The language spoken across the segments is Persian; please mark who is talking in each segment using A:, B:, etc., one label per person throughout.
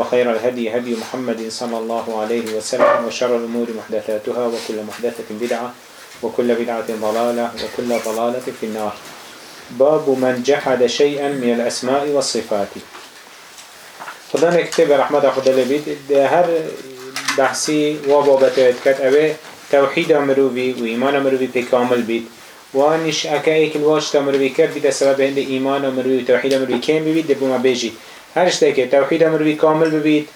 A: وخير الهدي هدي محمد صلى الله عليه وسلم وشر الأمور محدثاتها وكل محدثة بدعة وكل بدعة ضلالة وكل ضلالة في النار. باب من جحد شيئا من الأسماء والصفات. خدا نكتب رحمة خدا لبيت هر بحثي وبابته كت أبي توحيد مروبي وإيمان مروبي بكامل بيت وانش اكا ايك الواش تمروي كرد بيت سبب هند ايمان مروي وتوحيد مروي كام ببيت دبو ما بيجي هر شتاكي توحيد مروي كامل ببيت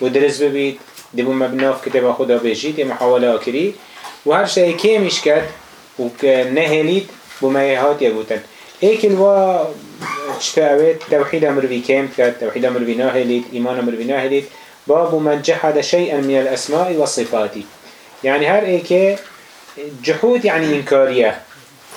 A: ودرس ببيت دبو ما بناف كتاب خدا بيجي دي محاولة اكري وهر شتاكي كامش كد ونهليت بما يهات يقوتن ايك الوا اشتاويت توحيد مروي كام كد توحيد مروي ناهليت ايمان مروي ناهليت باب من جحد شيئا من الاسماء والصفات يعني هر ايكي جحود يعني انكاريه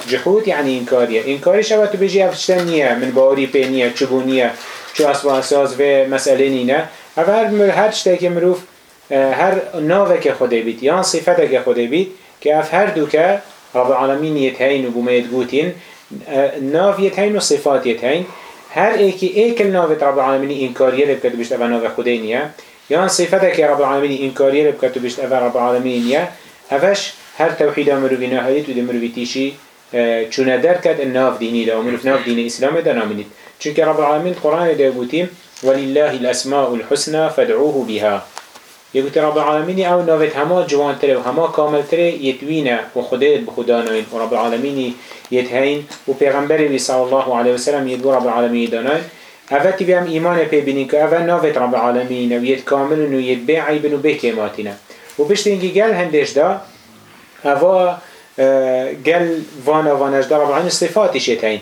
A: جحود يعني إنكارية إنكاري شبه تو بيجي أفتشتن نية من باوري بينية چبونية چو أسوا أساس و مسألة نينة أف هر هر شتاك مروف هر ناوك خده بيت يان صفتك خده بيت كأف هر دوكا رب العالمين يتهين وبما يتقوتين ناف يتهين وصفات يتهين هر ايكي ايكل ناوت رب العالمين إنكارية لبكت بيشت أفا ناف خده نية يان صفتك رب العالمين إنكارية لبكت بيشت أفا رب العالمين نية أفش هر توحيد مروفي ناهيت ودي مروفي تيشي چونه در کد ناف دینی دا و منوف ناف دین اسلام دا نامنید چونکه رب العالمین قرآن ده گوتیم ولله الاسماء الحسنى فدعوه بها. يقول رب العالمين أو نوفت هما جوان جوانتر و هما كامل كاملتر يتوينه و خدهت بخدا نوين و رب العالمين يتهين و پیغمبر صلى الله عليه وسلم يدو رب العالمين دانان اوه تبهم ايمان پی بینین که اوه نوفت رب العالمين و يت كامل و يت بعيبن و بكيماتنا و بشتين که گل هندش دا اوه آه، گل وأنا وانش دا رب العالمين صفاتش يتهين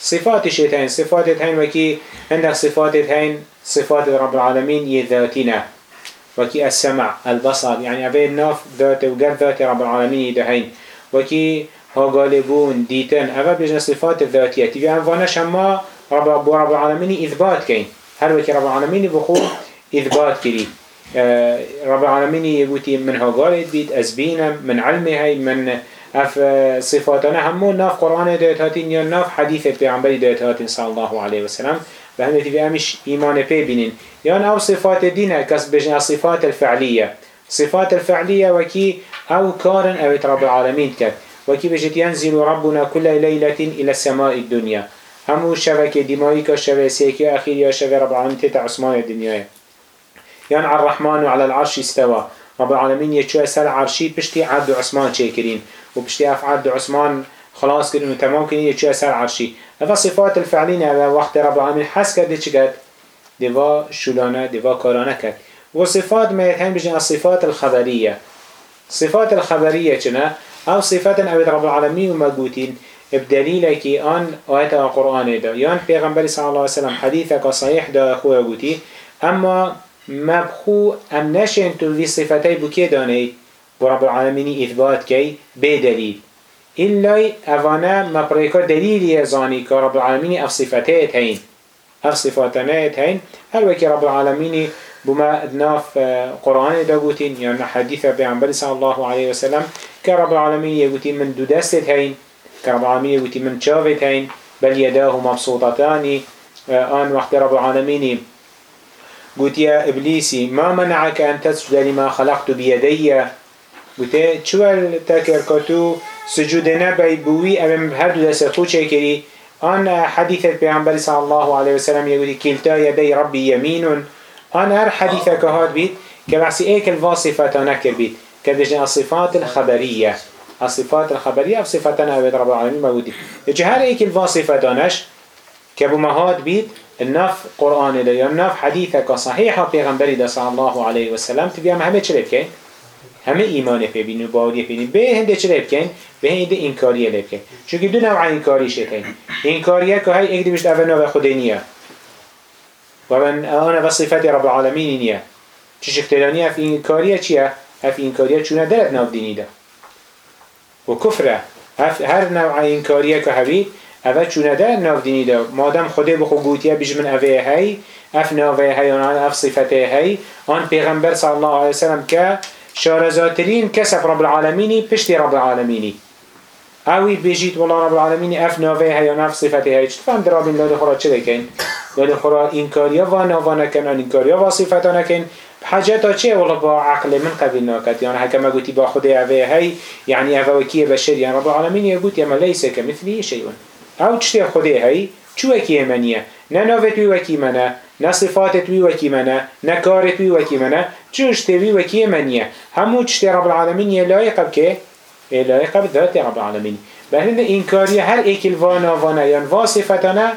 A: صفات شيتين صفات هين وكي عندك صفات هين صفات رب العالمين يذاتنا وكي السمع البصر يعني أبي الناف ذات وقال ذات رب العالمين يدهين وكي ها غالبون ديتن أبا بيجنا صفات الذاتية تبي أن وأنا شما رب رب العالمين إثبات كين هل وكي رب العالمين بخو إثبات كري رب العالمين يقولي من هقالت بيت أزبينا من علمه من اف صفاتنا همو ناف قرآن دايت هاتين يا ناف حديث پیغمبر دايت هاتين صلى الله عليه وسلم بهم في امش ايمان بي بينين يان او صفات الدين كس بجنا الصفات الفعلية صفات الفعلية وكي او كارن او رب العالمين كت وكي بجت ينزل ربنا كل ليلة الى السماء الدنيا همو شبكة دمائك شبكة سيكي اخير يا شبكة رب العالمين تتع عثمان يعني على الرحمن على العرش استوى رب العالمين يتشوى سر عرشي بشتي عبد عثمان شاكرين وبشتي اف عبد عثمان خلاص انه تمام كده يتشوى سر عرشي هذا صفات الفعلين هذا وقت رب العالمين حس كده چقد دوا شلانه دوا كارانه كد وصفات ما يتهم بجنا الصفات الخبرية صفات الخبرية چنا او صفات اوید رب العالمين وما قوتين بدليل كي آن آيات القرآن دا يان پیغمبر صلى الله عليه وسلم حديثك صحيح دا أخوه قوتي أما مبخو ام نشن تو في صفتي بكي داني ورب العالمين إثبات كي بدليل إلا أفانا مبريكا دليل يزاني كرب العالمين أف صفتي هين أف صفاتنا هين هل وكي رب العالمين بما ناف قرآن داقوتين يعني حديث بعنبال صلى الله عليه وسلم كرب العالمين يقوتين من دو دستت هين كرب العالمين يقوتين من شافت هين بل يداه مبسوطتان آن وقت رب العالمين قلت يا إبليسي ما منعك أن تسجد لما خلقت بيدي؟ قلت شو التاكر كتو سجود نبي بوي أمام هردو دست خود شكري أنا حديث البيعنبري صلى الله عليه وسلم يقول كلتا يدي ربي يمين أنا هر حديثك هاد بيت كبعسي ايك الواصفة نكر بيت كبجنا الصفات الخبرية الصفات الخبرية أو صفتنا أبد رب العالمين موجودين إجي هر إيك الواصفتانش كابو مهاد بيت النف قرآن ده يا النف حديثك صحيحة پیغمبری ده صلى الله عليه وسلم تبيا همه چه بكين همه ایمان پی بین و باوری پی بین به هنده چه بکن به هنده چون که دو نوع اینکاری شکن اینکاریه که های اگه بشت اول نوع خود نیه. و من آن رب العالمین نیه. چه شکتلانی اف اینکاریه چیه؟ اف اینکاریه چونه دلت ناف دینی ده. و کفره. هر نوع اینکاریه که هبید اول چونه دلت ناف دینی ده مادم خوده بخو گوتیه بیش من اوه هی اف نوه هی آن اف صفته هی آن پیغمبر صلی الله علیه وسلم که شارزاترين كسب رب العالمين پشتی رب العالمين اوی بيجيت والله رب العالمين اف نافه هيا نف صفته هيا تفهم درابين لاد خورا چه دكين لاد خورا انكاريا و نافانا كن انكاريا و صفتانا كن حاجتا چه والله با عقل من قبل ناكت يعني حكما قلتي با خده اوه هي يعني اوه وكيه بشر يعني رب العالمين يقول يما ليس كمثله شيء او تشتي خده هي چو وكيه منيه نه ناوت وكي منه نه صفاتت وی وکی منه نه کارت وی وکی منه چوش تیوی وکی منیه همو چشتی رب العالمین یه لایق که لایق به رب العالمین بهند این کاری هر ایکل وانا وانا یان وا صفتانه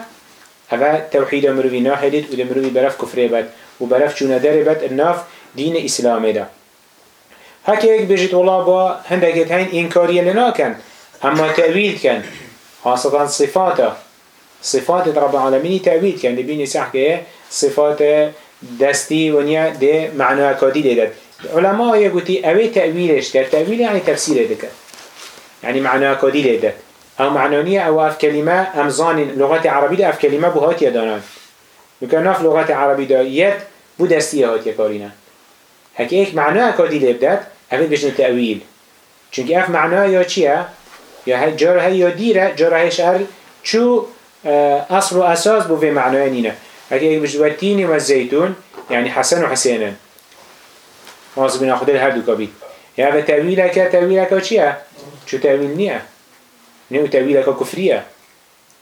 A: هوا توحید مروی ناهدید و دمروی برف کفره بد و برف چونه داره بد الناف دین اسلامه ده هکی ایک بجید الله با هندگت هین لنا کن اما تأویل کن خاصتا صفاته صفات رب العالمين تأويل كان لبين سحكه صفات دستي ونيا ده معنى كادي لدت علماء يقولي أوي تأويلش كر تأويل يعني تفسير دك يعني معنى كادي لدت أو معنانية أو أف كلمة أمزان لغة عربية أف كلمة بهات يدانان ممكن نف لغة عربية يد بو دستي هات يكارينا هكي ايك معنى كادي لدت أوي بجن تأويل چونك اف معنى يا چيه يا جار هي يا ديره جار هي شهر شو أصل وأساس بو في معنى نينا هكي بجواتيني والزيتون يعني حسن وحسينا واصل بنا خده الهردو كبير يا هذا تأويلك تأويلك وشيا شو تأويل نيا نيو تأويلك كفرية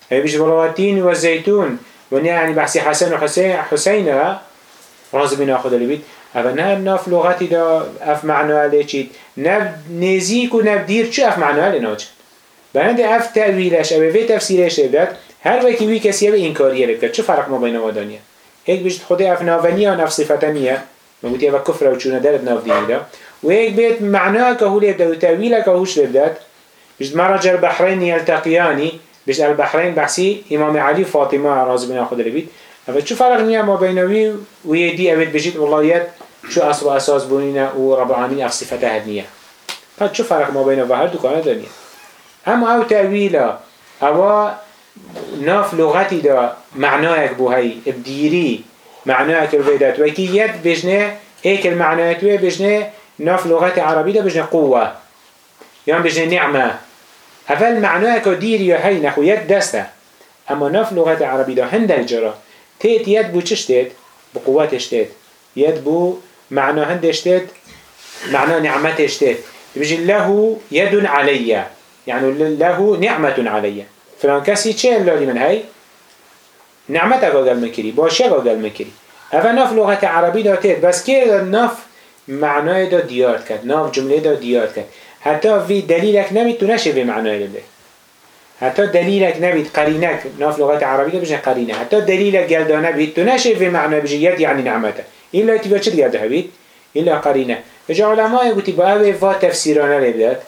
A: هي بجواتيني والزيتون ونيا يعني بحسي حسن وحسين حسين واصل بنا خده البيت هذا نه ناف لغتي دا اف معنى ليشيت نب نزيك ونب دير شو اف معنى لناج بعد اف تأويلش او في تفسيرش بدات هر وقتی وی کسی به این کاریه بکرد چه فرق ما بین وادانیه یک بیشت خود اف ناونیه و نف صفتنیه مگوتی اف کفر و چونه دارد ناف دا و یک بیت معناه که هو لیبدا و تاویل که هوش لیبداد بیشت مرج البحرین یلتقیانی بیشت البحرین بحثی امام علی فاطمه راضی بنا خود لبید اف چه فرق نیه ما بینوی و یدی اوید بجید والله شو اصل و اساس بونینه و رب العالمین اف صفته هدنیه پس چه فرق ما بین و هر دو اما او تاویلا. او ناف لغتی دا معنایك بو هاي ابديري معنایك الويدات وكي يد بجنه هيك المعنایت وي بجنه ناف لغت عربي دا بجنه قوة يعني بجنه نعمة هفل معنایك ديري هاي نحو يد دسته. اما ناف لغت عربي دا هند الجرا تيت يد بو چشتت بقوات اشتت يد بو معنى هند اشتت معنى نعمت اشتت بجي له يد علي يعني له نعمة علي. فلان کسی چه لالی من؟ هی؟ نعمت اگل مکری باشه اگل مکری اوه ناف لغت عربی داتید بس که ناف معنای دا دیار کرد ناف جمله دا دیار کرد. حتی وی دلیلک نبید تو نشه به معنای ده حتی دلیلک نبید قرینک ناف لغت عربی دا بجن قرینه. حتی دلیلک گلدا نبید تو نشه به معنای بجن ید یعنی نعمته. ایلا تیبا چه گلده بید؟ ایلا قرینه. اجا علماء با اوه وا تفسیرانه لبداد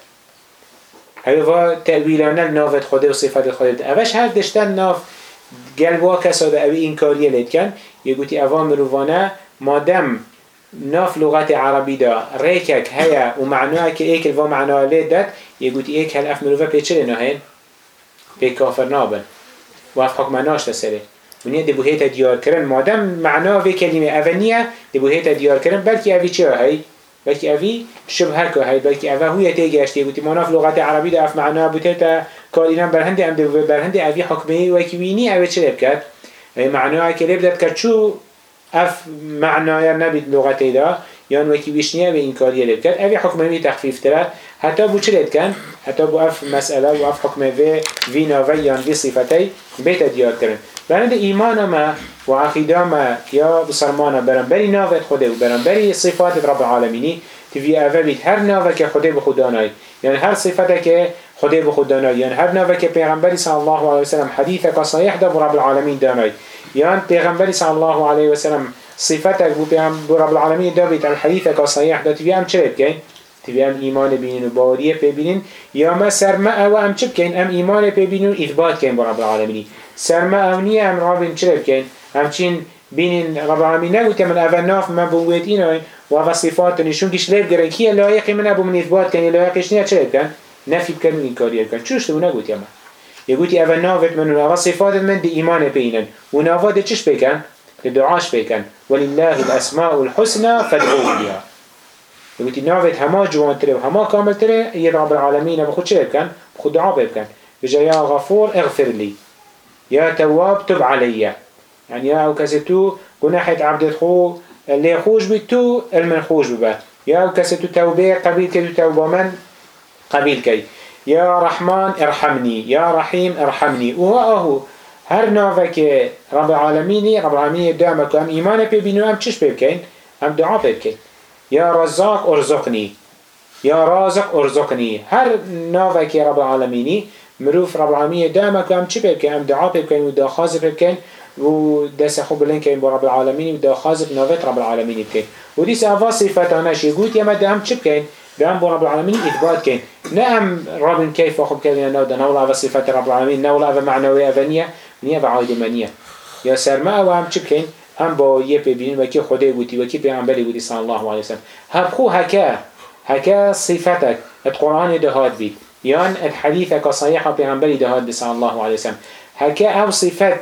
A: هوا تأویلانه نافت خود و صفت خود اوش هر دشتن ناف گلوا کسا ده اوی این کاریه لید کن. یه گوتی اوا مروانه مادم ناف لغت عربی دا. ریکک هیا و معناه که ایک الوا معناه لید یه گوتی ایک هل اف مروفه پیچه لناهین پی کافر نابن. و اف حکم ناش تسره ونیا دی بوهیت دیار کرن. مادم معناه وی کلمه اونیه دی بوهیت دیار کرن. بلکه اوی چه هی؟ بلکه اوی شبه که هید بلکه اوه هوی تیگشتی بودی. مناف لغت عربی ده اف معنا بوده تا کارینم برهنده ام ده برهنده اوی حکمه و کی وینی اوی چه بکرد معنا که لب کرد چو اف معنا نبید لغت ده یان وکی بیشنیه به این کاری لب کرد اوی حکمه می تخفیف تره حتی بو چه کن حتی بو اف مسئله و اف حکمه و وینا و یان وی صفتی بیت دیار کرن. برند ایمان ما و عقیده ما یا بسرمان برن بری ناوت خوده و برن بری صفات رب العالمینی. تفي أفا بيت هر ناوة كخده بخدا نايد يعني هر صفته که خدای به خود دانای. يعني هر که پیغمبری صلی الله علیه وسلم حدیثه که صحیح ده رب العالمین دانای. يعني پیغمبری صلی الله علیه وسلم صفته بو رب العالمین دابید الحدیثه که صحیح ده تبی هم چه بکن؟ تبی هم ایمان بینین و باوریه ببینین یا ما سرما او هم چه بکن؟ هم ایمان ببینین و اثبات کن با رب العالمین سرما او نیه هم رابین چه بکن؟ همچین بینین رب العالمین نگوته من اول ناف من بوید اینای و اول صفات نشون کش لیب گرن کیه لایقی من ابو من اثبات کنی لایقش نیه چه بکن؟ نفی بکن و اینکاری بکن چوش تو نگوتی اما يقولي أبا نافت من و صفات من دي إيمان بينن ونافت چش بكن دعاش بكن ولله الأسماء الحسنى فادعوه بها يقولي نافت هما جوان تري وهما كامل تري هي رب العالمين بخود شو بكن بخود دعاء بكن بجا يا غفور اغفر لي يا تواب تب علي يعني يا أو كسيتو قناحة عبد خو اللي خوش بتو المن خوش ببا يا أو كسيتو توبه قبيل كي توبه من قبيل كي يا رحمن ارحمني يا رحيم ارحمني وهو هر نافك رب العالمين رب العالمين دامك هم إيمان بيبينو هم چش بيبكين هم دعا بيبكين يا رزاق ارزقني يا رازق ارزقني هر نافك رب العالمين مروف رب العالمين دامك هم چش بيبكين هم دعا بيبكين ودا خازق بيبكين ودس خو بلين كين برب العالمين ودا خازق نافت رب العالمين بكين ودي سأفا صفتانش يقول يما دام چش بكين بيان رب العالمين إثبات كين نعم رب كيف أخب كذا نودا نولا أفا صفات رب العالمين نولا أفا معنوية أفنية نية بعايد منية يا سرما أو هم چبكين هم با یه ببینین وکی خدای بودی وکی پیامبری بودی صلی الله علیه وسلم. هب خو هکا هکا صفتك القرآن دهاد بید. یان الحديث صحيح پیامبری دهاد بید صلی الله علیه وسلم. هکا او صفت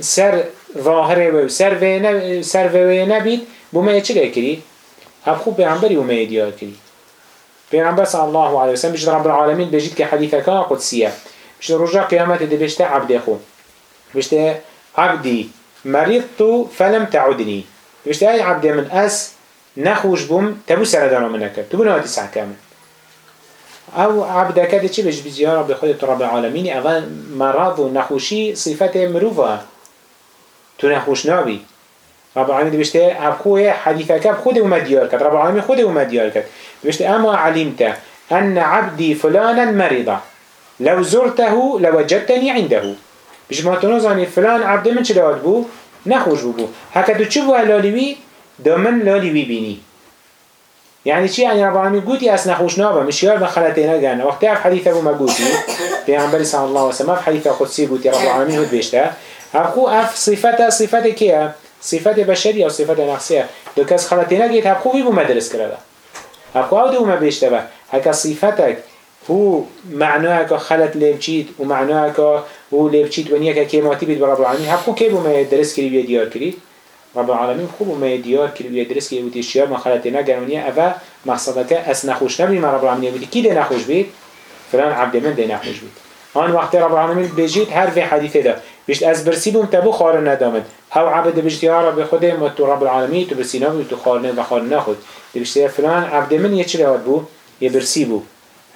A: سر ظاهره و سر و سر و نبید بومه چه کری؟ هب خو پیامبری بومه دیار کری. پیغمبر صلی الله علیه و سلم بجد رب العالمین بجد که حدیث کان قدسیه. بجد رجع قیامت بجد عبد خو بجد عبدی مرضت فلم تعدني. بجد ای عبد من أس نخوش بوم تبو سردانا منك. تبو نهاتي ساعة كامل. أو عبدك ده چي بجد بزيارة بخود رب العالمين. اول مرض و نخوشي مروفة. تو نخوش نابي. رب العالمين بيشته أبخوه حديثك بخوده ومديار كد رب العالمين خوده ومديار كد بيشته أما علمت أن عبدي فلانا مريضا. لو زرته لوجدتني عنده. ما تنظرني فلان عبد من چلاد بو؟ نخوش بو بو. هكا دو چو بو لاليوي دامن لاليوي بيني يعني چی؟ يعني رب العالمين قوتي أس نخوش نابا مش يار بخلتين أجانا وقت في أبو ما قوتي بيعنبري صلى الله عليه وسلم في حديث قدسي قوتي رب العالمين هود بيشته أخو أف صفته صفته كيه صفت بشری یا صفت نقصیه دو کس خلطی نگید هب خوبی بو مدرس کرده. هب خواه دو ما بیشته با هکا صفتک هو معناه که خلط لیبچید و معناه که هو و نیه که کیماتی بید برب العالمین هب خوب که بو ما درس کری بیا دیار کرید؟ رب العالمین خوب ما دیار کری بیا درس کری بودی شیار ما نگرونیه اوه مقصده که اس نخوش نبید ما رب العالمین بودی. کی ده نخوش بید؟ فلان عبد من ده نخوش بید. آن وقت رب العالمین بجید هر في حدیثه ده بيشت از برسي بوم تبو خار ندامد. او عبد بيشت يا رب خده ما تو رب العالمين تو برسي نبو تو خار و خار نخود. فلان عبد من لهاد بو؟ يبرسي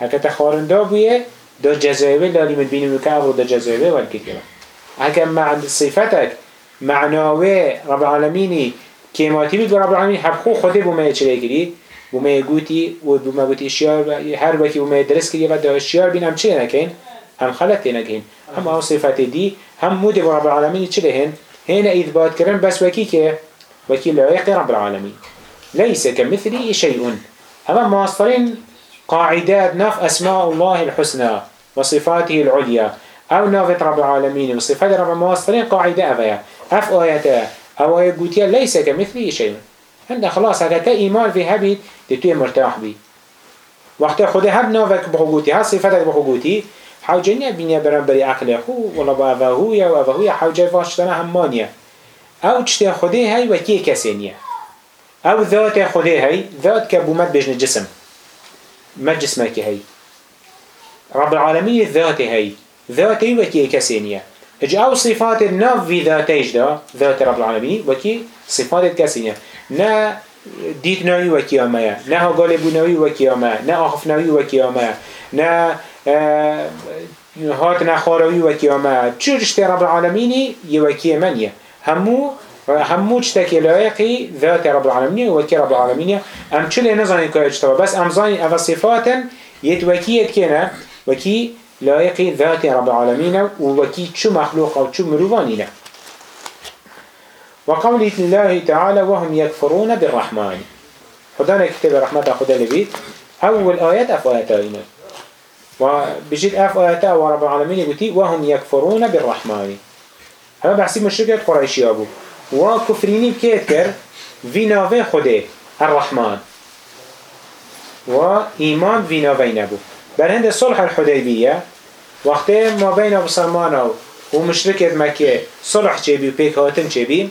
A: بو هكذا خارندا بويه دا جزايوه لالي من بيني دا جزايوه والكتبه هكذا مع صفتك معناوه رب العالمين كيماتي بيد رب العالمين حبخو خده بو ما يچه لكري بو ما يقوتي و بو ما قوتي اشيار هر وكي بو ما يدرس كري و دا اشيار بين هم چه نكين هم خلط نكين هم او صفات دي هم مود رب العالمين چه لهن؟ هنا إثبات كرن بس وكي كه وكي لعيق رب العالمين ليس كمثلي شيء أما ماصرين قاعدات نف أسماء الله الحسنى وصفاته العليا. أو نافت رب العالمين وصفات رب المواصلين قاعدة أفيا. أف آياتا أو آية ليس كمثله شيء. عندنا خلاص هذا إيمان في هبيت تتوي مرتاح بي. وقت خده هب نافك بحقوتي ها صفتك بحقوتي حوجنيا بنيا برنبري عقل خو ولا بأفهويا وأفهويا حوجي فاشتنا همانيا أو تشتي خده هاي وكي كسينية أو ذات خده هاي ذات كبومات بجن جسم. ما جسمك هي رب العالمين ذات هي ذات هي وكي كسينية. اج أو صفات النف في ذاتيش دا ذات رب العالمين وكي صفات كسينية. نا ديت نوي وكيامة نا غالب نوي وكيامة نا آخف نوي وكيامة نا آه، هات نخاروي وكيامة چو رشتي رب العالمين يوكي منية. همو همو چتکی لایقی ذات رب العالمینی و وکی رب العالمینی. ام چله نزانی که اجتبا. بس ام زانی أو صفاتا يت وكي يت كنا وكي لائق ذات رب العالمين ووكي شو مخلوق أو شو مروانين وقوله الله تعالى وهم يكفرون بالرحمن. خدانا كتاب رحمة خدا لبيت أول آيات أف آياتين وبجد أف آيات ورب العالمين يقولي وهم يكفرون بالرحمن. هذا بحسي مشركة قريشي أبو وكفريني بكيت كر في نافي خده الرحمن. وإيمان في نافي نبو بل هند صلح الحديبية وقت ما بين بسلمان ومشركة مكة صلح جيبي وبيك هاتن جيبي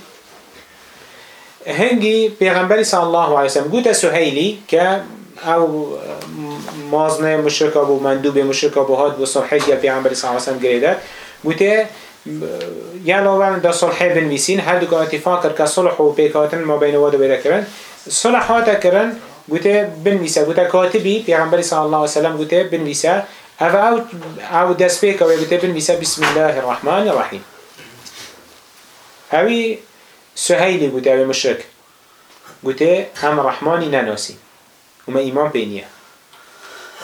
A: هنگی پیغمبری صلی الله علیه وسلم گوت سهیلی که او مازنه مشرکا بو مندوب مشرکا بو هاد بو صلحی پیغمبری صلی الله علیه وسلم گریده گوته یا لوان دا صلحی بنویسین هر دو که اتفاق کرد که صلح و پیکاتن ما بین وادو بیده کرن صلح هاتا کرن گوته بنویسه گوته کاتبی پیغمبری صلی الله علیه وسلم گوته بنویسه او او او دست پیکا و گوته بنویسه بسم الله الرحمن الرحیم. اوی سهيلي قلت أبي مشرك قلت هم رحماني نناسي وما إمام بينيه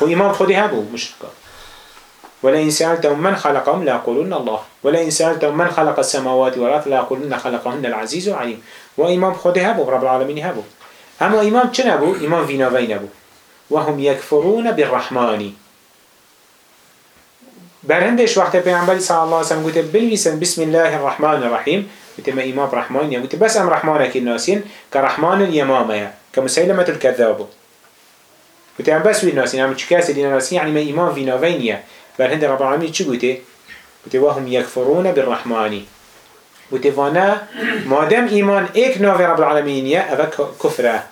A: هو إمام خدي هبو مشركا ولئن سألتهم من خلقهم لا يقولون الله. ولئن سألتهم من خلق السماوات والأرض لا يقولون خلقهن العزيز العليم. وإمام خده هبو رب العالمين هبو. أما إمام چه أبو؟ إمام فينا فيناوين أبو وهم يكفرون بالرحمن. برندش وقت پیامبری صلی الله علیه و سلم گفت بنویسن بسم الله الرحمن الرحیم. گفت ما امام رحمان یا گفت بس ام رحمان کی ناسین که رحمان یمامه که مسیلمة الكذاب گفت ام بس وی ناسین. ام چکاس دین ناسین؟ یعنی ما امام ویناوینیه بل هند رب العالمين چه گوته؟ گوته وهم يكفرون بالرحمانی. گوته وأنا مادم ايمان ايك ناوه رب العالمين یا أو كفره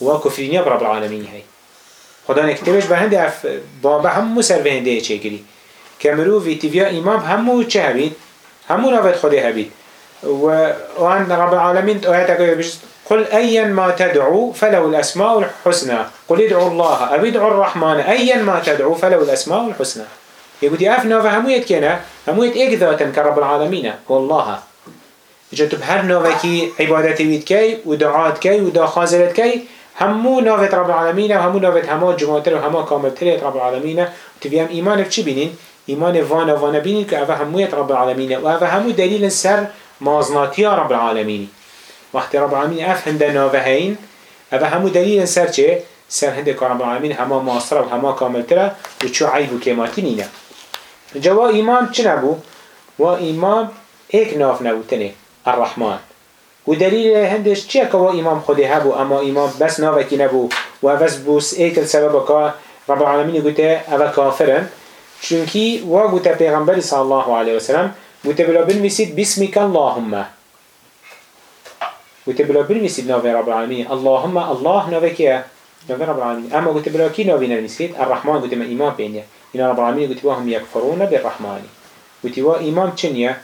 A: و كفرين کفرینی رب العالمين هاي خدا نكتبش به هند اف بابا همو سر به هنده چه گری. كمرو في تیویا ايمان همو چه هبید؟ همو ناوید خود هبید. وأن رب العالمين آياتك قل أيا ما تدعو فلو الأسماء الحسنى. قل ادعوا الله أو ادعوا الرحمن. أيا ما تدعو فلو الأسماء الحسنى. يقول يا أفنا فهمويت كنا همويت إيك ذاتا كرب العالمين والله جتب هر نوفكي عبادتي بيت كي ودعات كي ودا خازلت كي همو نوفت رب العالمين وهمو نوفت همو جمعتر وهمو كاملتر رب العالمين تبيهم إيمان بچي بينين إيمان وانا وانا بينين كأفا همويت رب العالمين وأفا همو دليل سر مازناتي رب العالمين وقت رب العالمين اف هنده ناوهين اما همو دليل سر چه؟ سر هنده که رب العالمين هما ماصره و هما كاملتره و چو عيب و جوا إمام چه نبو؟ و إمام ايك ناف نبو تنه الرحمن. و دلیل هندش چیه که امام خودی هبو اما امام بس ناوکی نبو و بس بوس ایک السبب که رب العالمین گوته او کافرن. چونکی و گوته پیغمبر صلی الله علیه وسلم وتبلا بنويسيد باسمك اللهم. وتبلا بنويسيد نوفي رب العالمين اللهم الله نوفي نوفي رب العالمين أما وتبلا كي نوفي نويسيد الرحمن قلت ما إمام بينيا إن رب العالمين قلت وهم يكفرون بالرحمن. قلت وا إمام چنيا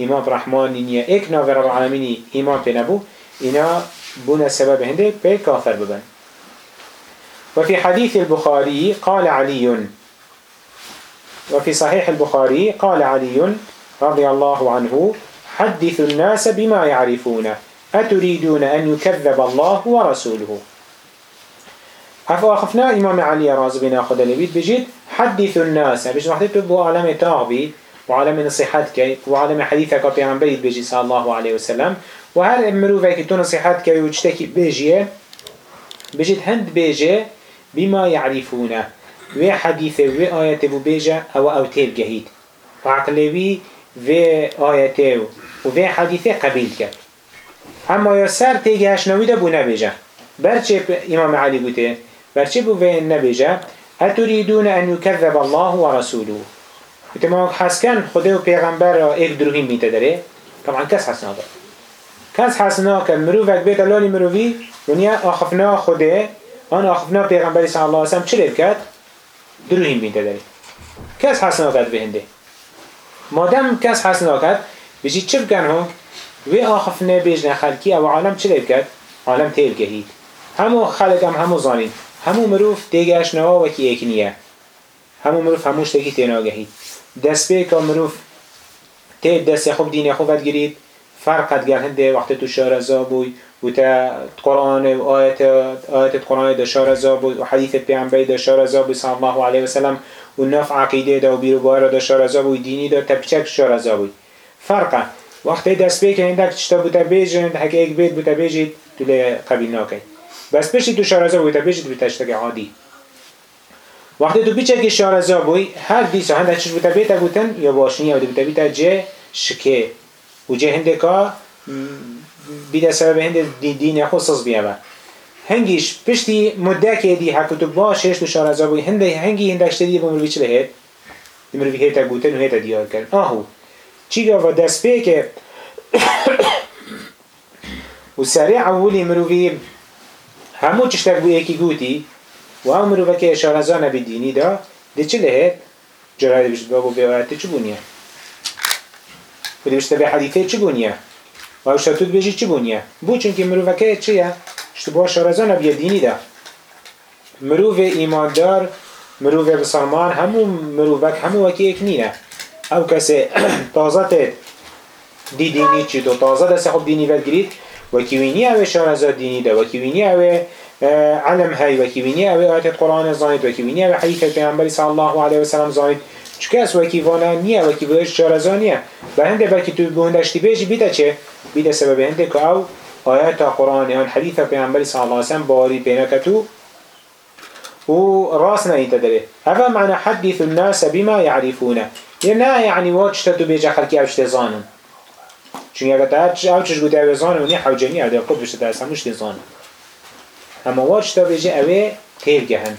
A: إمام الرحمن نيا إك نوفي رب العالمين إمام بينبو إنا بنا سبب هنده بي كافر ببن. وفي حديث البخاري قال علي وفي صحيح البخاري قال علي رضي الله عنه حدث الناس بما يعرفون. أتريدون أن يكذب الله ورسوله؟ حرف آخفنا إمام علي راز بنا خدا لبيت بجيت حدث الناس. بجيت وقت تبو عالم تاغبي وعالم نصيحات كي وعالم حديثك بيعنبريد بجي صلى الله عليه وسلم. وهل امرو امروفك تو نصيحتك ويجتكي بجيت هند بجي بما يعرفون. وي حديثه وي آيات بو بجي أو أو تيب جهيد وعقل بي وي آيات وي حديثه قبيل كد أما يسر تيجي هشنويدة بو نبجي برچه إمام علی بوده برچه بو و نبیجه اتریدون ان یکذب الله و رسوله. بوده ما حسکن خدا و پیغمبر را ایک دروهیم میته داره طبعا کس حسنا داره کس حسنا کن مروفک بیت لالی مروفی ونیا آخفنا خوده آن آخفنا پیغمبری صلی الله علیه وسلم چه کرد؟ دروهیم میته داره کس حسنا کرد بهنده مادام کس حس ناکد بجی چه بکن هم وی آخفنه بیجنه خلکی او عالم چه لید کرد؟ عالم تیل گهید همو خلق هم همو زانین. همو مروف دیگهش نوا وکی ایک نیه. همو مروف هموش تکی گهید دست به که مروف تیل دست خوب دین خوبت گرید فرقت گل هنده وقت تو شارزا بوی و تا قرآن و آیت آیت قرآن دا شارزا بوی و حدیث پیامبر دا شارزا بوی صلی الله علیه و سلم. و نف عقیده دا و بیرو بار دا شارزا بوی دینی دا تپچک شارزا بوی فرقه وقتی دست بی که هندک چتا بوده بیجن حکه ایک بیت بوده بیجید. تو قبیل ناکی بس پشتی تو شارزا بوده بیجید بوده تشتک عادی. وقتی تو بیچه که شارزا بوی هر دیسا هنده چش بوده بیتا بودن یا باشنی یا بوده بیتا جه شکه. و جه هنده که بیده سبب هنده دین خصوص بیابه هنگیش پشتی مده که دی حکو تو باشش تو شارزا بوی هنده هنگی هنده اشته دی بمروی چه لهید؟ مروی هیتا گوتن و هیتا دیار کرد. آهو. چی گفت دست پی که و سریع اولی مروی همو چشتک بو یکی گوتی و هم مروی که شارزا نبی دینی دا دی چه؟ جرای بشت بابو بیایت چه بونیه؟ و دی بشت به حدیثه چه بونیه؟ و او شتوت بجی چه بونیه؟ بو چون که مروی که چیه؟ اشتباه شارزا نبی دینی دا مروی ایماندار مروی بسلمان همو مروی همو وکی ایک نینه او کسی تازه دی دینی چی دو تازه دست خوب دینی ود وکی وینی اوه شارزا دینی ده وکی وینی اوه علم هی وکی وینی اوه آیت قرآن زانید وکی وینی اوه حدیث پیغمبری صلی الله علیه وسلم زانید چون کس وکی وانا نیه وکی ویش شارزا نیه به هنده بکی تو بهندشتی بیجی بیده چه؟ بیده سبب هنده که او آیات قرآن آن حدیث پیغمبری صلی الله علیه وسلم باری بینکتو و راس نهيت داره. هذا معنى حدث الناس بما يعرفونه يعني يعني واش تتو بيجا خلقي اوش تزانن چون اگر تا اوچش گوته اوه زانن ونی حوجنی اوه قد بشت درس هموش تزانن اما واش تا بيجا اوه تیر گهن.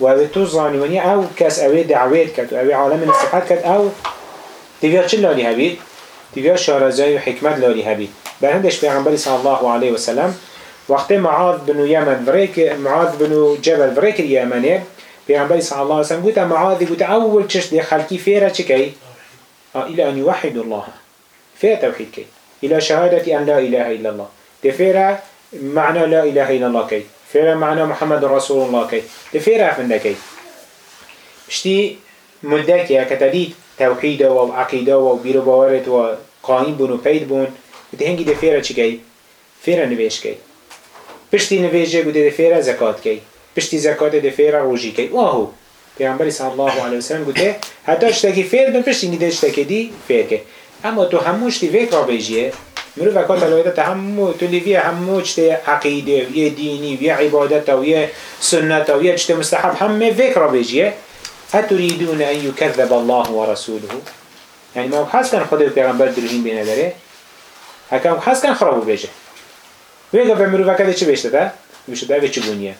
A: و اوه تو زانی ونی او کس اوه دعویت کد و اوه عالم نصحت کد او تیویا چه لالی هبید؟ تیویا شارزای و حکمت لالی هبید. بر هندش پیغمبری صلی الله علیه وسلم وقت معاذ بن يمن بريك معاذ بن جبل بريك اليمني پیغمبر صلى الله عليه وسلم قلت معاذ قلت أول چش دي خلقي فيرا چكي آه إلى أن يوحد الله. فيرا توحيد كي. إلى شهادة أن لا إله إلا الله. دي فيرا معنى لا إله إلا الله كي. فيرا معنى محمد رسول الله كي. دي فيرا أفنده كي. بشتي مدك يا كتديد توحيد وعقيدة وبيرو باورت وقائم بون وبيد بون. دي هنگي دي فيرا چكي فيرا نبيش كي. پشتی نویجه گوده دفیره زکات کی پشتی زکات دفیره روژی کی واهو. پیامبری صلی الله علیه و سلم گوده حتی اشتکی فیر بن پشتی نیده اشتکی دی فیر که اما تو هموش تی ویک را بیجیه مرو وکات الویدت همو تو لیوی همو چتی عقیده و یه دینی و یه عبادت و یه سنت و یه مستحب همه ویک را بیجیه أتريدون أن يكذب الله ورسوله يعني ما بحث كان خده پیغمبر درهين بينا داره. بحث كان خرابو بيجه ویگا به مروفه کده چه بشته ده؟ بشته ده به بونیه؟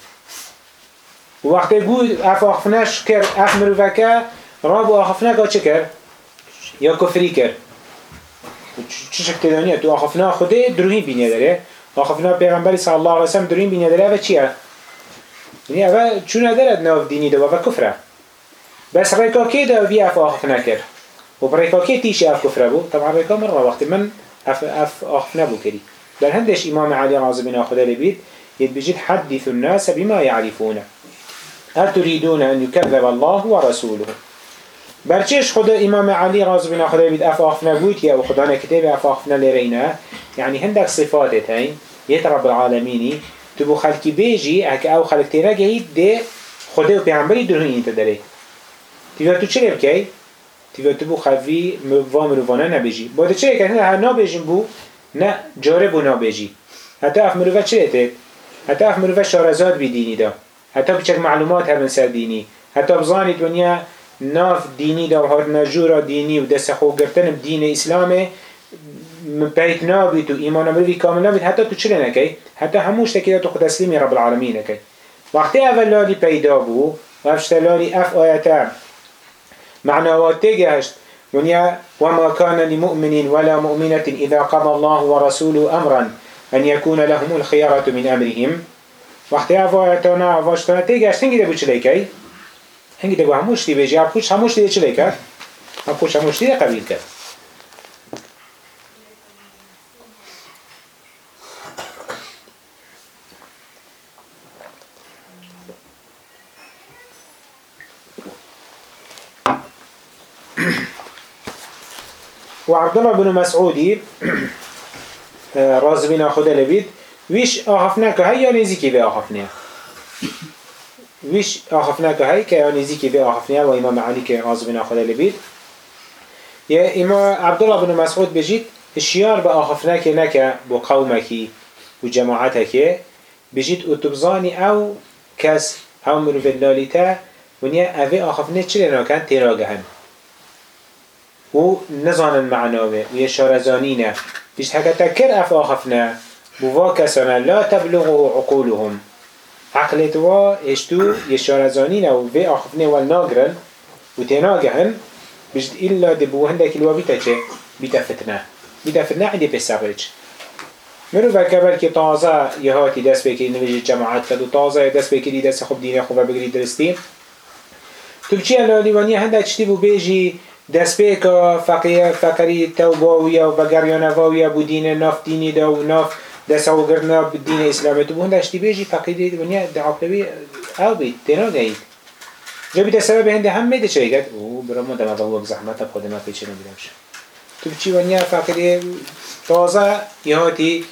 A: و وقتی بود اف آخفنش کرد اف مروفه که راب و آخفنه چه کرد؟ یا کفری کرد؟ چه شکل دانیه؟ تو آخفنه خوده دروهی بینیه داره آخفنه پیغمبری صلی الله علیه وسلم دروهی بینیه داره و چیه؟ یعنی اوه چون ندارد ناف دینی ده و کفره بس ریکا که ده وی اف آخفنه کرد و ریکا که تیشی اف کفره بود طبعا ریکا مره وقتی من اف, اف آخفنه بود کردی در هندش علي رضي بن خدا لبيت يتبجد حدث الناس بما يعرفونه هل تريدون أن يكذب الله ورسوله برچش خدا إمام علي رضي بن خدا لبيت أفاقنا قوت يا وخدانا كتاب أفاقنا لرينا يعني هندك صفات هين يت رب العالمين تبو خلقي بيجي هك أو خلق تيرا دي خدا وبيعنبري درهين تدري تبا تو چه بكي تبا تبو خلقي وامروفانا نبيجي بعد چه كان هنا نبيجين بو نه جاره بنا بجی حتی اف مروفه چه ایتید؟ حتی اف مروفه شارزاد بی دینی دا. حتی بچک معلومات هم سر دینی. حتی بزانی دنیا ناف دینی دا هر نجورا دینی و دست خوب گرتن دین اسلامه پیت نابید و ایمان مروفی کامل نابید. حتی تو چره نکی؟ حتی هموش تکی تو خود اسلیمی رب العالمین نکی. وقتی اول لالی پیدا بو و افشتلالی اف آیتا معنوات تگهشت. ونيا وما كان لمؤمن ولا مؤمنة إذا قضى الله ورسوله أمرا أن يكون لهم الخيارة من أمرهم وقتی افایتانا واشتانا تیگشت هنگی ده بو چلی کی؟ هنگی ده بو هموش دی بیجی افکوش هموش دی چلی کرد؟ افکوش هموش دی قبیل کرد. وعبد الله بن مسعودي رازبين خدا لبيت ويش آخفنا كهي يا نزيكي في آخفنا ويش آخفنا كهي كيا نزيكي في آخفنا وإمام علي كي رازبين خدا لبيت يا إمام عبد الله بن مسعود بجيت الشيار بآخفنا كنك بقومك وجماعتك بجيت أتبزاني أو كس أو مروف اللاليتا ونيا أفي آخفنا چلنا كان تراغهن و نزان المعنى و يشارزانين بيش هكا تكر أف آخفنا بوا كسانا لا تبلغه عقولهم. عقلت وا اشتو يشارزانين و في آخفنا والناقرن و تناغهن بيش إلا دبو هندك الوا بيتا چه بيتا بيتا فتنه عندي بسابج مرو بكبر كي تازه يهاتي دست بكري نوجي جماعات كدو تازه دست بكري دست خوب دينه خوب بگري درستين تبچي الاليوانية هنده چتي بو بيجي دست بيكا فقير فقري توباوية و بگريانواوية بو دين ناف ديني دا و ناف دست او گرنا بدين اسلامي تبو هنده چتي بيجي فقير ونيا دعاقلبي او بي تنو جايد جا بيتا سبب هنده هم ميده چه يقد او برامو دم اوه زحمت بخودما پیچه نبیدمش تبچي ونيا فقير تازه يهاتي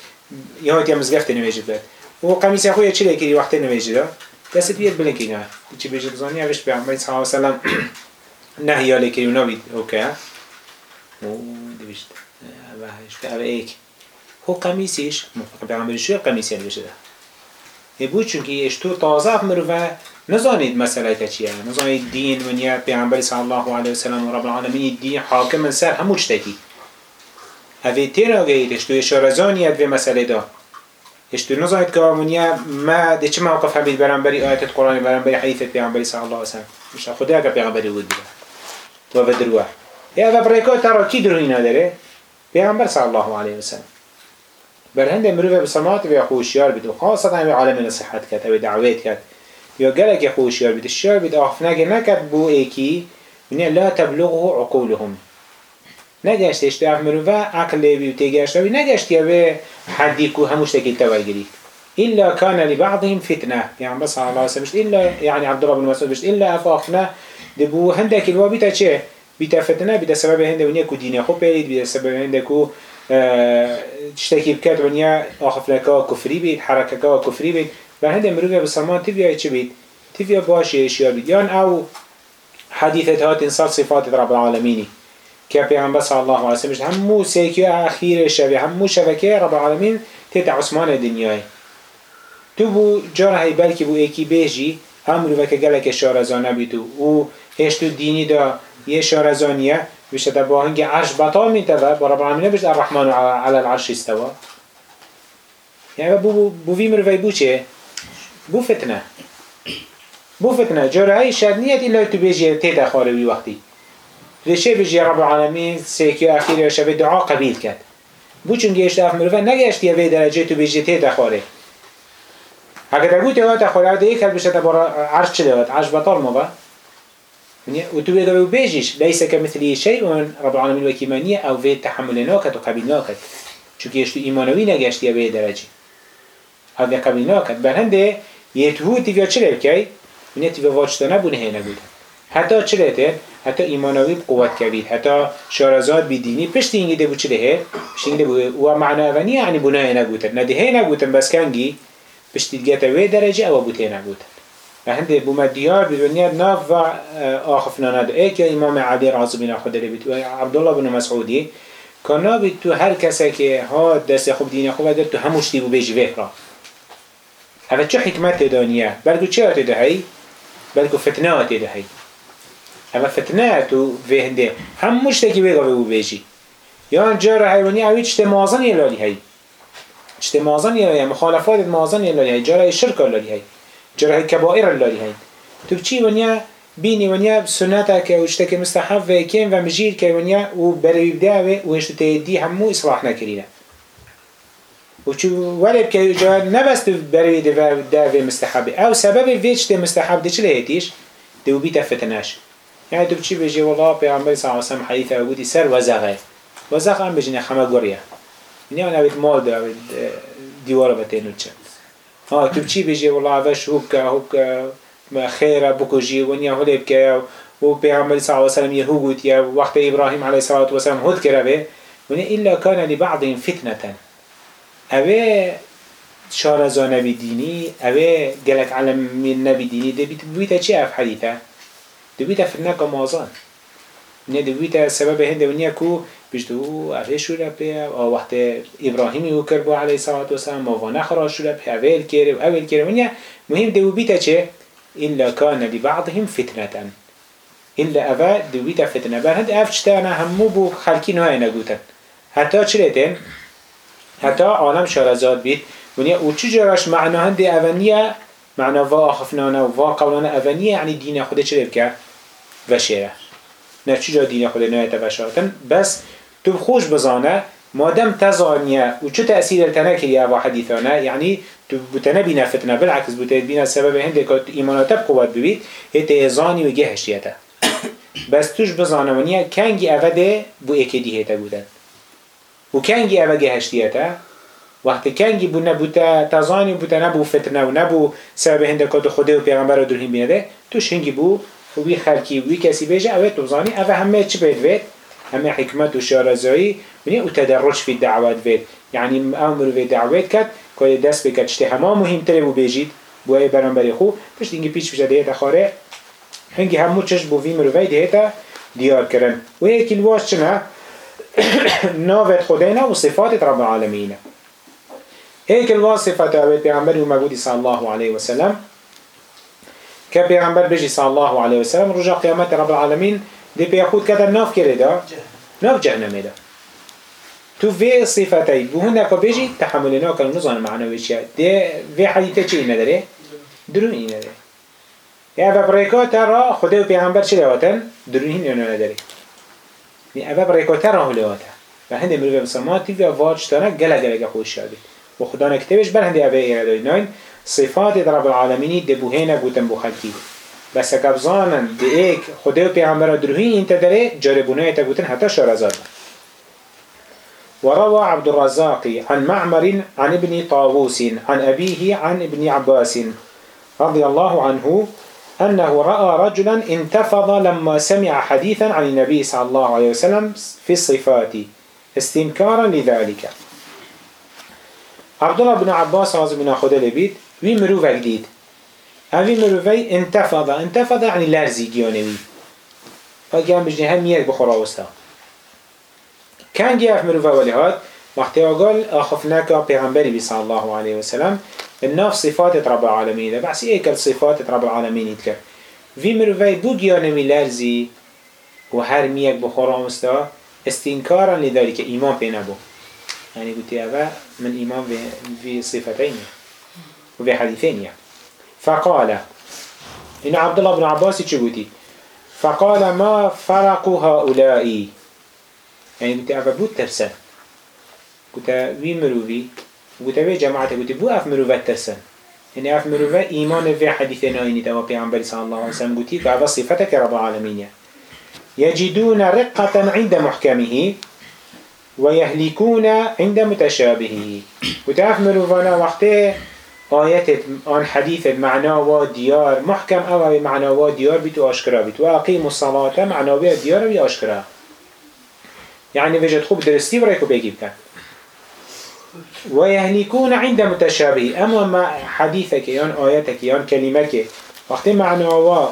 A: يهاتي مزگفت نویجد بد و قمیص خوی چی لیکری وقت نویجد دست بیاد بلنکی نه چی بیجد زانی اوش پیامبر صلی الله علیه و سلم نهی لیکری و نوید اوکی و دویشت. اوهش اوه ایک. هو قمیصش پیامبر شو قمیصی نویجد ای بود چونکه اشتو تازه مروه نزانید مسئله تا چیه. نزانید دین ونیا پیامبر صلی الله علیه و سلم و رب العالمین دین حاکم سر هموش تکی هفه تیرا گهید اشتو اشاره زانیت به مسئله دا. اشتو نزاید که آمونیا ما ده چه موقف هم بید برانبری آیت قرآن برانبری حدیثت پیغمبری صلی الله علیه وسلم مش خدا که پیغمبری بود تو بدروه. یا اوه برایکا ترا کی درونی نداره. پیغمبر صلی الله علیه وسلم بر هند مروه بسمات و خوشیار بید و خاصتا همه عالم نصیحت کرد و دعوت کرد یا گلک خوشیار بید الشیار بید آخفنگه نکد بو ایکی من لا تبلغه عقولهم. نگشت اشتاف مروفا عقل بي وتيجاشت بي نگشت يا حدي كو هموش تكيل توالجري إلا كان لبعضهم فتنة يعني بس على الله سمشت إلا يعني عبد الله بن مسعود بشت إلا أفاقنا دبو هندك الوا بيتا چه؟ بيتا فتنة بيتا سبب هنده ونيا كو دينيا خو بيريد بيتا سبب هنده ونيا آخف لكا كفري بيت حركة كفري بيت بل هنده مروفا بسلمان تفيا چه بيت تفيا باشي اشياء بيت يعني أو حديثة هات انصار صفات رب العالميني که پیامبر صلی الله علیه و سلم همو سیکی اخیر شبی همو شبکه رب العالمین تیت عثمان دنیای. تو بو جار هی بلکی بو ایکی بیجی امرو وکه گلک شارزانه بیتو. و هشتو دینی دا یه بشه تا با هنگی عرش بطال میتوه رب العالمین بشه الرحمن على العرش استوا یعنی بو بو وی مروی بو چه؟ بو فتنه. بو فتنه. جاره های شد نیت ایلا تو بیجی تیت خاروی وقتی. لشه بجي رب العالمين سيكي أخير شبه دعا قبيل كد بو چونگه اشتاف مروفا نگشت یه درجه تو تي دخوره هكذا قلت يا تخوره ده يكل بشه تبارا عرش چه دوات عرش بطال با و تو بيقى بيجيش ليس كمثلي شيء رب العالمين وكيمانية أو في تحمل ناكت وقبيل ناكت چونك يشتو إيمانوي نگشت يا درجه. هذا قبيل ناكت بل هنده يتهو تيفيا چه لبكي ونيا تيفيا واجتانه بونه حتی چه حتی ایمانوی قوت کوید حتی شارزاد بی دینی پشت اینگی دبو چه ده پشت اینگی دبو و معنا اونی یعنی بنای نگوتن ندهه نگوتن بس کنگی پشت وی درجه او بوته هنده بوم دیار بدنیا ناف و آخف ناند. ایک یا امام علی رازو بین خود بیت و عبدالله بن مسعودی کنا بیت تو هر کسی که ها دست خوب دین خوب داد تو هموش دی بو بیجی ویرا هذا چه حکمت دانیه؟ بلکو چه دهی بلکو فتنه دهی اما فتنه تو في هنده هم مشتكي بيغا بيو بيجي يان جار حيواني اوي چته مازن يلالي هاي چته مازن هاي مخالفات مازن هاي جار شرك يلالي هاي جار هاي كبائر يلالي هاي تو بچي ونيا بيني ونيا سنتك وشتك مستحب و كين و مجيل كي ونيا و بري بداوه و اشتو تيدي همو اصلاح نكرينه وچو ولب که جا نبست بري داوه مستحبه. او سبب ويچ مستحب دي چه لهتيش دو بيتا فتناش يعني تو بچی بجی؟ والله پیامبر صلی الله علیه و سلم حدیث بودی سر وزغه. وزغه بجی خمه گوریا یعنی انا بیت مال ده بتینو چه ها تو بچی بجی؟ والله اوش هوک هوک خیره بکوجی و نیا هلیب که و پیامبر صلی الله علیه و سلم یهود یا وقت ابراهیم علیه الصلاه و سلام هود کرده. ونی الا كان لبعض فتنه اوه شارزا نبی دینی اوه گلک علم نبی دینی. ده بیتا چی اف حدیثه؟ ده بیتا فتنه مازان. نه ده بیتا سبب هنده. ونیا کو بجدو اوه شوره پی او وقت ابراهیمی او کرد با علیه صلاة و سلام. موانه خراج شوره پی اول کره و اول کره ونیا مهم ده بیتا چه؟ إلا كان لبعضهم فتنة إلا أفا دويتا فتنة بل هند أف چتانا همو بو هاي نگوتن. حتى چلتين حتى عالم شارزاد بيت ونیا او چه جراش معنا هندی اونیه معنا وا آخفنانه و وا قولانه اونیه یعنی دین خود چه بکر وشیره نه چجا دین خود نهایت وشارتن بس تو خوش بزانه و چه تأثیر تنکری او حدیثانه یعنی تو بتنه بینه فتنه بالعکس بتنه بینه سبب بقوت ببید هیت ایزانی و گهشتیته بس توش بزانه ونیه کنگی اوه بو اکدی هیته بودن و کنگی اوه گهشتیته وقتی کنگی بو نبوتا تزانی بوتا نبو و نبو سبب هنده که خدا و پیغمبر رو درهیم بینده توش هنگی بو خلکی وی کسی بیجه اوه تو بزانی اوه همه بید بید. همه حکمت و شارزایی ونیا و تدرج فی دعوت بید. يعني امر في دعوت كات كوي دست بكات شتي هما مهم تري بو بيجيد بو اي برانبري خو. پشت اینگه پیچ بشه دهتا خاره هنگی همو چش بو وی مروی دهتا دیار کرن. و یکی الواش چنه؟ ناوت خدينا وصفات رب العالمين هيك الواصفة أبيت بيغمبر ومجودي صلى الله عليه وسلم. كبيغمبر بيجي صلى الله عليه وسلم رجع قيامات رب العالمين دي بيخود كده ناف كده ناف جهنم ده تو في صفتي بهنا كبيجي تحملنا كان نظام معنوي شيء ده في حديثة شيء ندري درون إيه ندري يا أبا بريكا ترى خدا وبيغمبر شو لواتن درون هين ندري يا أبا بريكا ترى هو لواتن فهندي مروي مسلمان تيجي واج ترى جلا جلا خوش شادي وخدا نكتبش بل هندي أبا إيرادين صفات رب العالمين دبوهنا بوتن بخلقي بس كبزانا ديك خدا وبيغمبر دروهين انت دري جاربونه يتبوتن حتى شرزاد وروى عبد الرزاق عن معمر عن ابن طاووس عن أبيه عن ابن عباس رضي الله عنه أنه رأى رجلا انتفض لما سمع حديثا عن النبي صلى الله عليه وسلم في الصفات استنكارا لذلك. عبد الله بن عباس رضي الله عنه لبيت وي مروفك ديد هذي مروفي انتفض انتفض يعني لرزي جيانوي فكان بجنه هم يك بخراوستا كان جاء مروفا ولهات وقتی قال أخفناك پیغمبری بي صلى الله عليه وسلم الناف صفات رب العالمين ده. بس ايكل صفات رب العالمين يتكر في مروفي بو جيانوي لرزي وهر ميك بخراوستا استنكارا لذلك إيمان بينا بو يعني قلت يا من إيمان في صفتين وفي حديثين يعني فقال إن عبد الله بن عباس يقول فقال ما فرق هؤلاء. يعني قلت أفا بود ترسن. قلت وي مروفي قلت وي جماعة قلت بو أف مروفة ترسن. يعني أف مروفة إيمان في حديثنا إني توا بيعنبري صلى الله عليه وسلم قلت فأفا صفتك رب العالمين يجدون رقة عند محكمه ويهلكون عند متشابهه. قلت أف مروفانا وقته آيات آن حديث معنى وديار محكم أو معنى وديار بيتو أشكرا بيتو وأقيموا الصلاة معنى وديار بيتو أشكرا يعني وجد خوب درستي وريكو بيجيب كان ويهلكون عند متشابه أما ما حديثك يان آياتك يان كلمك وقت معنى و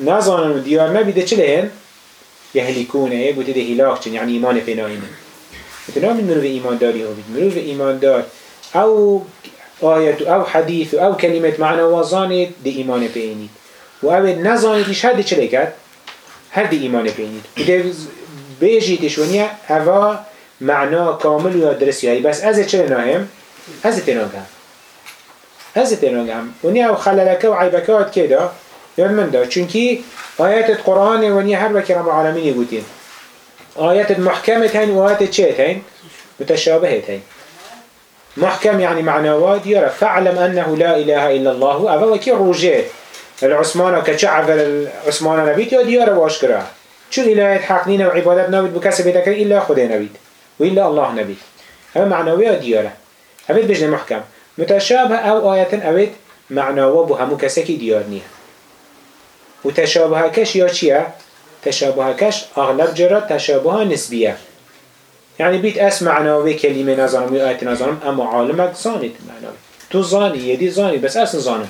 A: نظانا ديار ما بيده چلهن يهلكون ايه بوده ده هلاك يعني إيمان فيناين متنا من مروف إيمان داري هو بيد مروف إيمان دار أو آيات أو حديث أو كلمة معنى وزانت دي إيمان بينيد وأو نزانت إيش هذا چلكت هر دي إيمان بينيد وده بيجي ونیا هوا معنا كامل و درستی. هایی بس از چه ناهم؟ از تناگم. از تناگم. ونیا و خلالکه و عیبکه هات که دا؟ یاد من دا؟ چونکی آیات قرآن ونیا هر وکی رب العالمین یگوتین آیات محکمت هین و آیات چه هین؟ متشابهت هین محكم يعني معنى وادي فاعلم أنه لا إله إلا الله. أفا كي روجه العثمان كشعب العثمان نبيت يا ديار واشكره. شو إلهية حقنين وعبادات نبيت بكسب ذكر إلا خدي نبيت. وإلا الله نبيت. هذا معنوية ديارة أبيت بجن محكم. متشابه أو آية أبيت معنوى بها مكسكي ديارنيها وتشابه كش يا تشابه كش أغلب جرات تشابه نسبية. يعني بيت أسمعنا وبي كلمة نظرم وآيات نظرم أما عالمك زانت معنى تو زاني يدي زاني بس أصلا زانم.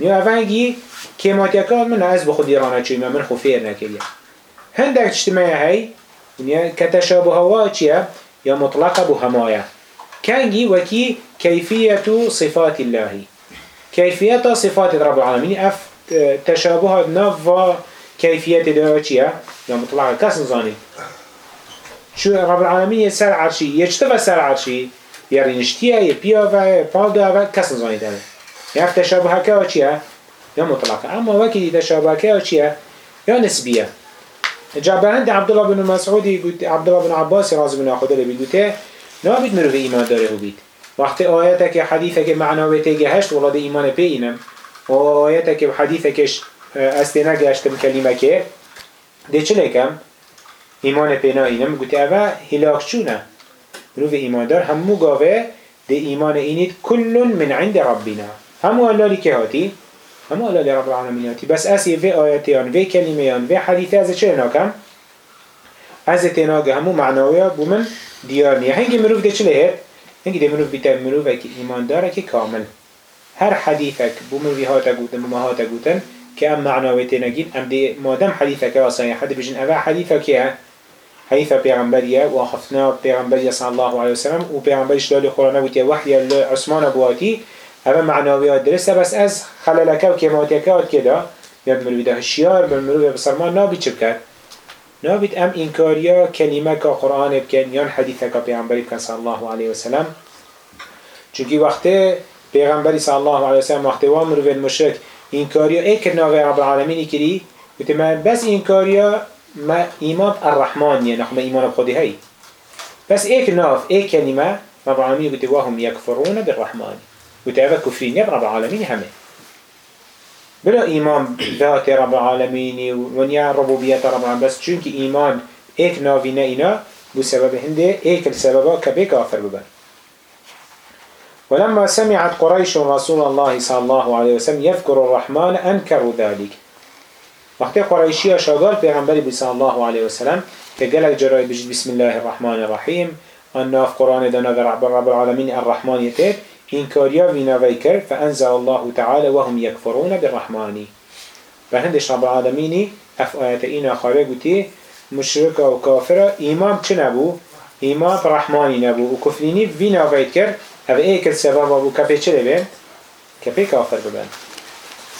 A: نيو أفنجي كما تكاد من أز بخدي رانا چيما من خفير نكريا هندك اجتماع هاي كتشابه واتيا يا مطلقة بهمايا كانجي وكي كيفية صفات الله كيفية صفات رب العالمين أف تشابه نفا كيفية دواتيا يا مطلقة كسن زاني شو رب العالمين يسر عرشي يجتبه سر عرشي يرينشتيا يبيا يبالدا كسن زاني ده يف تشابه كواتيا يا مطلقة أما وكي تشابه كواتيا يا نسبية جابه عند عبد الله بن مسعود يقول عبد الله بن عباس رازي بن أخذ اللي بيقول نابد مروف إيمان داره بيت وقت آياتك حديثك معنوي تيجهشت ولاد إيمان بينم و آياتك حديثك استنا جشتم كلمة كه ده چه لكم إيمان بينا إنم قلت أبا هلاك شونا مروف إيمان دار همو قاوه ده إيمان إنيت كل من عند ربنا همو الله لكهاتي همو الله لرب العالمين هاتي بس أسي في آياتيان في كلميان في حديثة از چه ناكم از تناگه همو معنوية بومن دیار نیه. هنگی مروف ده چه لهت؟ هنگی ده مروف بیتا مروف که ایمان داره که کامل. هر حدیثك بو مروفی هاتا گوتن بو ما هاتا گوتن که ام معنوی تنگین ام ده مادم حدیثك واسای حد بجن اوه حدیثا که حديث پیغمبریه و خفتنا پیغمبریه صلی الله علیه وسلم و پیغمبرش دالی قرآن بودی وحی عثمان بواتی اوه معنویات درسته بس از خلالکه و کماتیکات که دا. یاد مروی ده هشیار بل مروی بسرمان نابی چه بکرد نابد ام إنكاريا كلمة كقرآن بكن يان حديثة كبيغمبري بكن صلى الله عليه وسلم چونكي وقت بيغمبري صلى الله عليه وسلم وقت وامر في المشرك إنكاريا ايه كرنا غير رب العالمين كري وتما بس إنكاريا ما إيمان الرحمن يعني نحن إيمان بخودي هاي. بس إيه كرنا إيه كلمة رب العالمين قلت وهم يكفرون بالرحمن. وتعرف كفرين يب رب العالمين همه. بلا إيمان ذات رب العالمين ونيا ربوبية رب العالمين. بس چونك إيمان إيك نافينا إنا بسبب هنده إيك السبب كبيك آفر ببن. ولما سمعت قريش رسول الله صلى الله عليه وسلم يذكر الرحمن أنكروا ذلك. وقت قريشية شغال پیغمبر صلى الله عليه وسلم كقالك جرائي بجد بسم الله الرحمن الرحيم أنه في قرآن دانا رب العالمين الرحمن يتيب إنكاريا بنا ويكر فأنزل الله تعالى وهم يكفرون بالرحمن. فهندش رب العالمين أف آيات إنا خارجتي مشركة وكافرة إيمان نبو إيمان رحماني نبو وكفريني بنا ويكر هذا إيه كل سبب أبو كفي چلبين كفي كافر ببن